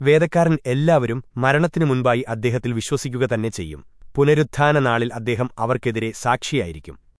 വേദക്കാരൻ എല്ലാവരും മരണത്തിനു മുൻപായി അദ്ദേഹത്തിൽ വിശ്വസിക്കുക തന്നെ ചെയ്യും. പുനരുത്ഥാന നാളിൽ അദ്ദേഹം അവർക്കെതിരെ സാക്ഷിയായിരിക്കും.